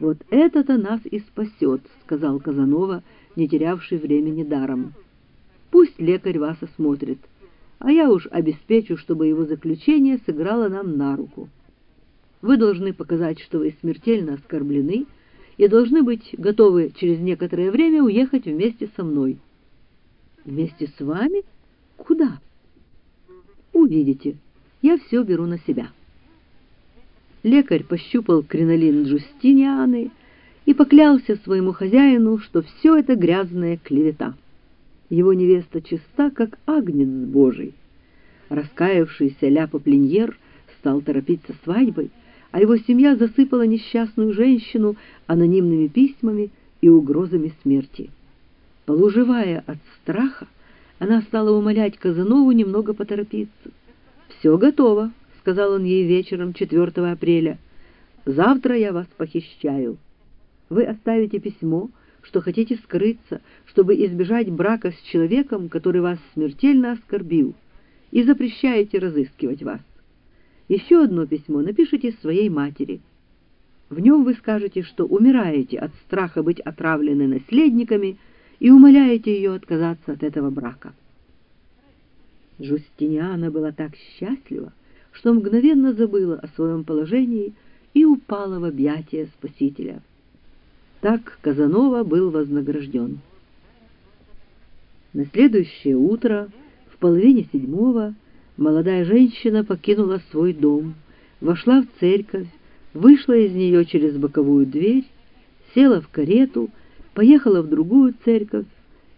«Вот это-то нас и спасет», — сказал Казанова, не терявший времени даром. «Пусть лекарь вас осмотрит, а я уж обеспечу, чтобы его заключение сыграло нам на руку. Вы должны показать, что вы смертельно оскорблены, и должны быть готовы через некоторое время уехать вместе со мной». «Вместе с вами? Куда?» «Увидите. Я все беру на себя». Лекарь пощупал кринолин Джустинианы и поклялся своему хозяину, что все это грязная клевета. Его невеста чиста, как агнец божий. Раскаявшийся Ляпа Пленьер стал торопиться свадьбой, а его семья засыпала несчастную женщину анонимными письмами и угрозами смерти. Полуживая от страха, она стала умолять Казанову немного поторопиться. «Все готово», — сказал он ей вечером 4 апреля. «Завтра я вас похищаю. Вы оставите письмо, что хотите скрыться, чтобы избежать брака с человеком, который вас смертельно оскорбил, и запрещаете разыскивать вас. Еще одно письмо напишите своей матери. В нем вы скажете, что умираете от страха быть отравлены наследниками и умоляете ее отказаться от этого брака». Жустиниана была так счастлива, что мгновенно забыла о своем положении и упала в объятия Спасителя. Так Казанова был вознагражден. На следующее утро, в половине седьмого, молодая женщина покинула свой дом, вошла в церковь, вышла из нее через боковую дверь, села в карету, поехала в другую церковь,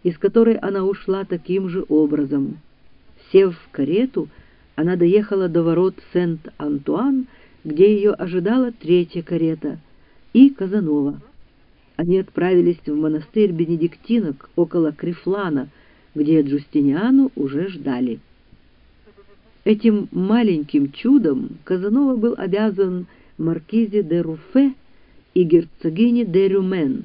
из которой она ушла таким же образом. Сев в карету, она доехала до ворот Сент-Антуан, где ее ожидала третья карета, и Казанова. Они отправились в монастырь бенедиктинок около Крифлана, где Джустиниану уже ждали. Этим маленьким чудом Казанова был обязан маркизе де Руфе и герцогине де Рюмен.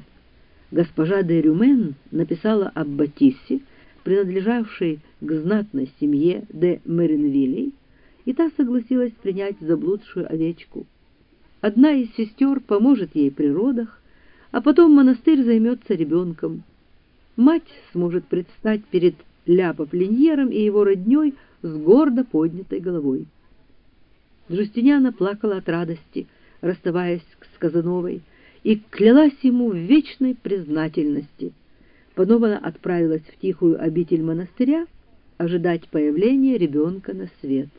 Госпожа де Рюмен написала об Батиссе, принадлежавшей к знатной семье де Меринвилей, и та согласилась принять заблудшую овечку. Одна из сестер поможет ей при родах, а потом монастырь займется ребенком. Мать сможет предстать перед Ляпо Пленьером и его родней с гордо поднятой головой. Джустиниана плакала от радости, расставаясь с Казановой, и клялась ему в вечной признательности — Потом она отправилась в тихую обитель монастыря ожидать появления ребенка на свет.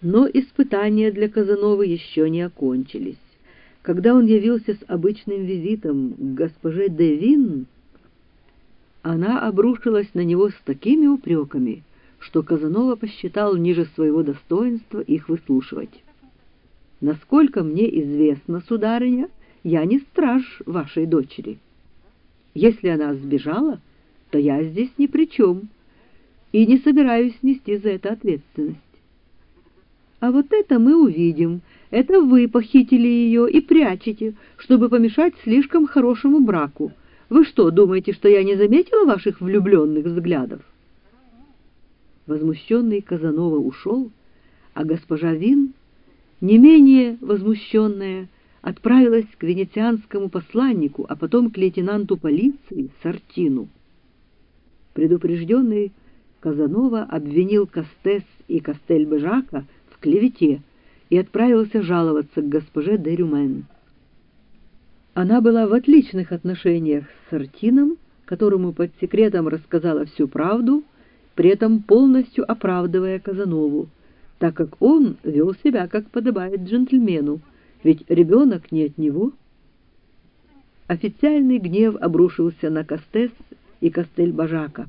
Но испытания для Казановы еще не окончились. Когда он явился с обычным визитом к госпоже Девин, она обрушилась на него с такими упреками, что Казанова посчитал ниже своего достоинства их выслушивать. «Насколько мне известно, сударыня, я не страж вашей дочери». Если она сбежала, то я здесь ни при чем и не собираюсь нести за это ответственность. А вот это мы увидим. Это вы похитили ее и прячете, чтобы помешать слишком хорошему браку. Вы что, думаете, что я не заметила ваших влюбленных взглядов? Возмущенный Казанова ушел, а госпожа Вин, не менее возмущенная, отправилась к венецианскому посланнику, а потом к лейтенанту полиции Сартину. Предупрежденный Казанова обвинил Кастес и Кастель-Бежака в клевете и отправился жаловаться к госпоже де Рюмен. Она была в отличных отношениях с Сартином, которому под секретом рассказала всю правду, при этом полностью оправдывая Казанову, так как он вел себя, как подобает джентльмену, ведь ребенок не от него. Официальный гнев обрушился на Кастес и Кастель-Бажака.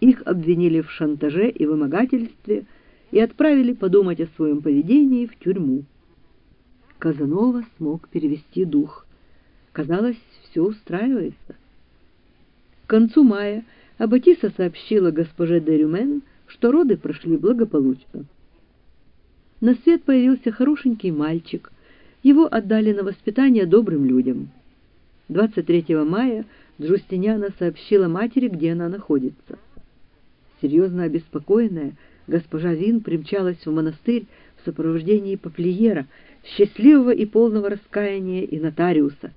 Их обвинили в шантаже и вымогательстве и отправили подумать о своем поведении в тюрьму. Казанова смог перевести дух. Казалось, все устраивается. К концу мая Аббатиса сообщила госпоже де Рюмен, что роды прошли благополучно. На свет появился хорошенький мальчик — его отдали на воспитание добрым людям. 23 мая Джустиниана сообщила матери, где она находится. Серьезно обеспокоенная, госпожа Вин примчалась в монастырь в сопровождении Паплиера, счастливого и полного раскаяния и нотариуса,